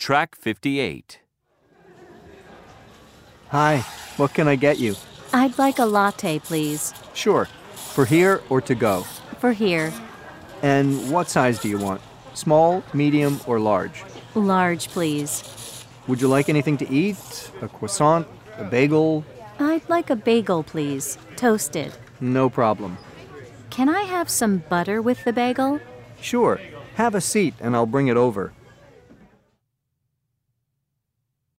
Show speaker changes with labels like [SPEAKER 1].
[SPEAKER 1] Track 58.
[SPEAKER 2] Hi, what can I get you?
[SPEAKER 3] I'd like a latte, please.
[SPEAKER 2] Sure. For here or to go?
[SPEAKER 3] For here.
[SPEAKER 2] And what size do you want? Small, medium, or large?
[SPEAKER 3] Large, please.
[SPEAKER 2] Would you like anything to eat? A croissant? A bagel?
[SPEAKER 3] I'd like a bagel, please. Toasted.
[SPEAKER 2] No problem.
[SPEAKER 3] Can I have some butter with the bagel?
[SPEAKER 2] Sure. Have a seat and I'll bring it over.